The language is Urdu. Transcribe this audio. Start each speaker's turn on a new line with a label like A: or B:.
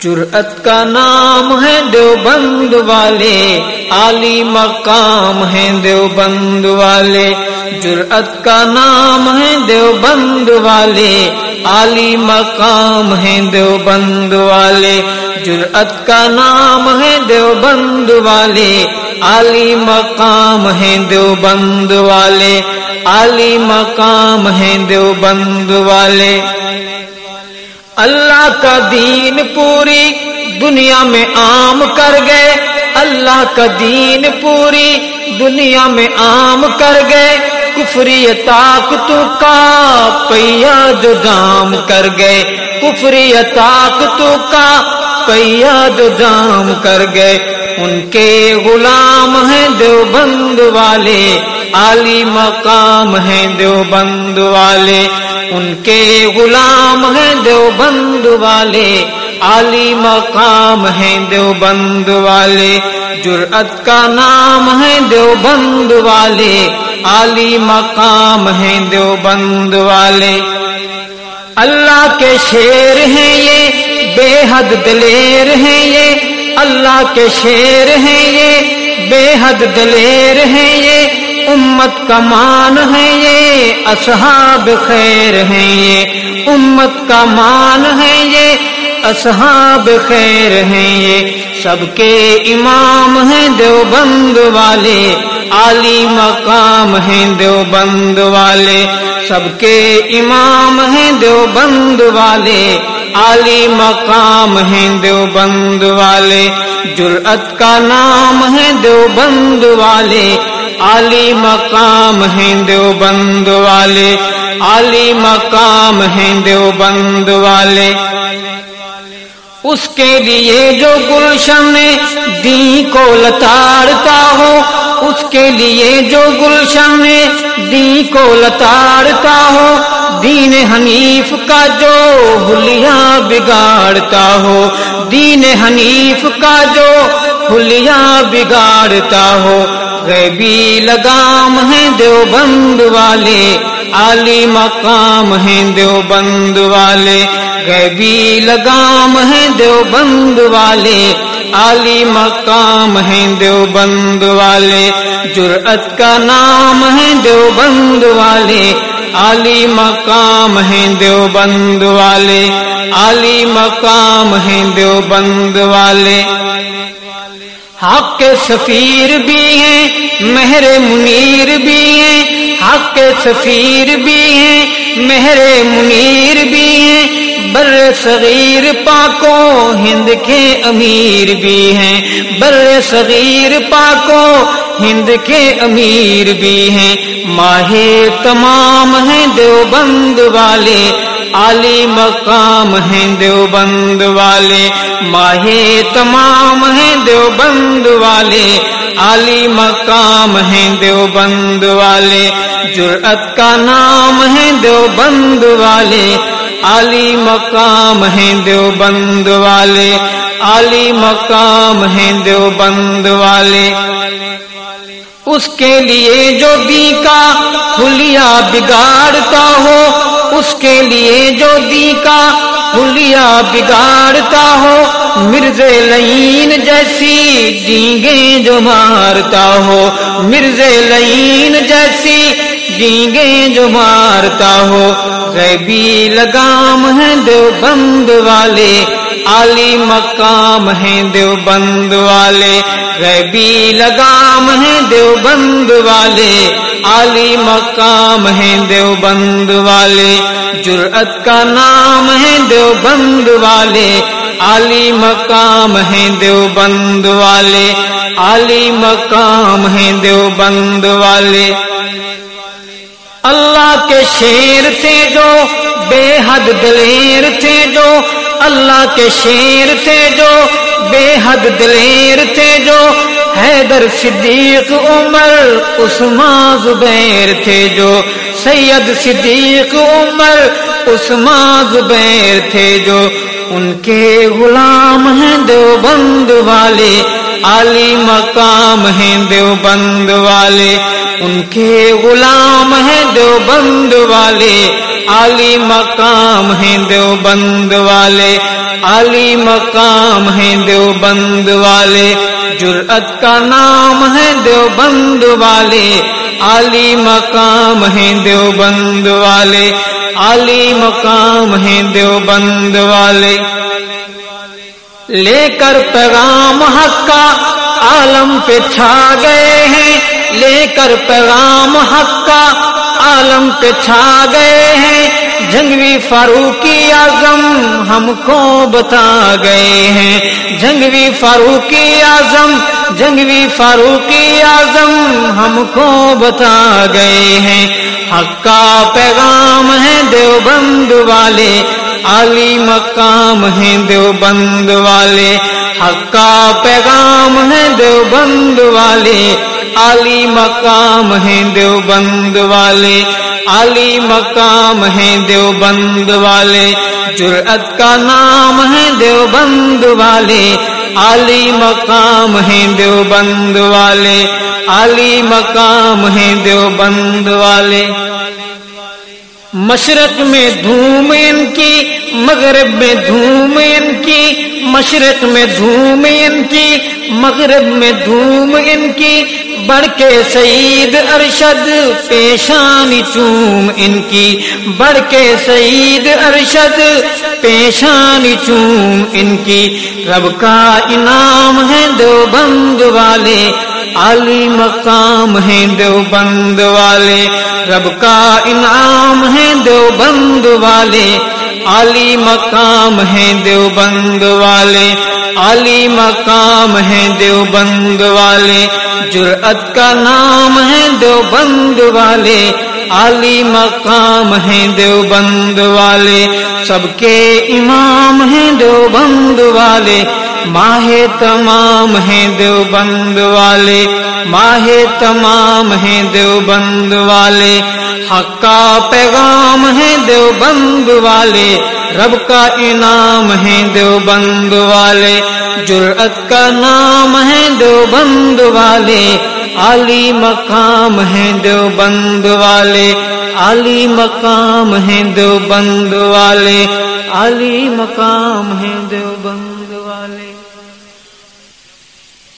A: جرأت کا نام ہے دیوبند والے، عالی مقام ہے دیوبند والے۔ جرأت کا نام ہے دیوبند والے، عالی مقام ہے دیوبند والے۔ جرأت کا نام ہے دیوبند والے، عالی مقام ہے دیوبند والے۔ عالی مقام ہے دیوبند والے۔ اللہ کا دین پوری دنیا میں عام کر گئے۔ اللہ کا دین پوری دنیا میں عام کر گئے۔ کفری طاقتوں کا پیا جو جام کر گئے۔ کفری طاقتوں کا پیا جو جام کر گئے۔ ان کے غلام ہیں دیوبند والے۔ عالی مقام ہیں دیوبند والے۔ ان کے غلام ہیں دیوبند والے۔ عالی مقام ہیں دیوبند والے۔ جرأت کا نام ہے دیوبند والے۔ عالی مقام ہیں دیوبند والے۔ اللہ کے شیر ہیں یہ۔ بے حد دلیر ہیں یہ۔ اللہ کے شیر ہیں یہ۔ بے حد دلیر ہیں یہ۔ امت کا مان ہے یہ، اصحاب خیر ہیں یہ۔ امت کا مان ہے یہ، اصحاب خیر ہیں یہ۔ سب کے امام ہیں دیوبند والے، عالی مقام ہیں دیوبند والے۔ سب کے امام ہیں دیوبند والے، عالی مقام ہیں دیوبند والے۔ جرأت کا نام ہے دیوبند والے۔ عالی مقام ہیں دیوبند والے، عالی مقام ہیں دیوبند والے۔ اس کے لیے جو گلشن دی کو لتاڑتا ہو، اس کے لیے جو گلشن دی کو لتاڑتا ہو، دین حنیف کا جو حلیہ بگاڑتا ہو۔ دین حنیف کا جو حلیہ بگاڑتا ہو۔ غیبی لگام ہے دیوبند والے، عالی مقام ہے دیوبند والے۔ غیبی لگام ہے دیوبند والے، عالی مقام ہے دیوبند والے۔ جرأت کا نام ہے دیوبند والے، عالی مقام ہے دیوبند والے۔ عالی مقام ہے دیوبند والے۔ حق کے سفیر بھی ہیں، مہر منیر بھی ہیں، حق کے سفیر بھی ہیں، مہر منیر بھی ہیں، بر صغیر پاکو ہند کے امیر بھی ہیں، بر صغیر پاکو ہند کے امیر بھی ہیں۔ ماہ تمام ہیں دیوبند والے، عالی مقام ہیں دیوبند والے۔ ماہ تمام ہیں دیوبند والے، عالی مقام ہیں دیوبند والے۔ جرأت کا نام ہے دیوبند والے۔ عالی مقام ہیں دیوبند والے۔ عالی مقام ہیں دیوبند والے۔ اس کے لیے جو دی کا حلیہ بگاڑتا ہو، اس کے لیے جو دی کا حلیہ بگاڑتا ہو مرز لین جیسی جینگیں جو مارتا ہو۔ مرز لین جیسی جینگیں جو مارتا ہو۔ غیبی لگام ہے دیوبند والے۔ عالی مقام ہیں دیوبند والے غیبی لگام ہیں دیوبند والے عالی مقام ہیں دیوبند والے جرأت کا نام ہے دیوبند والے عالی مقام ہیں دیوبند والے عالی مقام ہیں دیوبند والے اللہ کے شیر تھے جو بے حد دلیر تھے جو اللہ کے شیر تھے جو بے حد دلیر تھے جو، حیدر صدیق، عمر، عثمان زبیر تھے جو، سید صدیق، عمر، عثمان زبیر تھے جو۔ ان کے غلام ہیں دیوبند والے عالی مقام ہیں دیوبند والے۔ ان کے غلام ہیں دیوبند والے۔ عالی مقام ہیں دیوبند والے۔ عالی مقام ہیں دیوبند والے۔ جرأت کا نام ہے دیوبند والے۔ عالی مقام ہیں دیوبند والے۔ عالی مقام ہیں دیوبند والے۔ لے کر پیغام حق کا عالم پہ چھا گئے ہیں۔ لے کر پیغام حق کا عالم پہ چھا گئے ہیں۔ جنگوی فاروقی اعظم ہم کو بتا گئے ہیں۔ جنگوی فاروقی اعظم، جنگوی فاروقی اعظم ہم کو بتا گئے ہیں۔ حق کا پیغام ہے دیوبند والے۔ عالی مقام ہے دیوبند والے، حق کا پیغام ہے دیوبند والے۔ عالی مقام ہے دیوبند والے۔ عالی مقام ہے دیوبند والے۔ جرأت کا نام ہے دیوبند والے۔ عالی مقام ہے دیوبند والے۔ عالی مقام ہے دیوبند والے۔ مشرق میں دھوم ان کی، مغرب میں دھوم ان کی، مشرق میں دھوم ان کی، مغرب میں دھوم ان کی۔ بڑھ کے سعید ارشد پیشانی چوم ان کی۔ بڑھ کے سعید ارشد پیشانی چوم ان کی۔ رب کا انعام ہے دو بند والے عالی مقام ہے دیوبند والے، رب کا انعام ہے دو بند والے۔ عالی مقام ہے دیوبند والے، عالی مقام ہے دیوبند والے۔ جرأت کا نام ہے دیوبند والے۔ عالی مقام ہے دیو بند والے، سب کے امام ہیں دیو بند والے۔ ماہ تمام ہیں دیو بند والے، ماہ تمام ہیں دیو بند والے۔ حق کا پیغام ہے دیو بند والے، رب کا انعام ہے دیو بند والے۔ جرأت کا نام ہے دیو بند والے۔ عالی مقام ہے دیو بند والے عالی مقام ہے دیو بند والے عالی مقام ہے دیو بند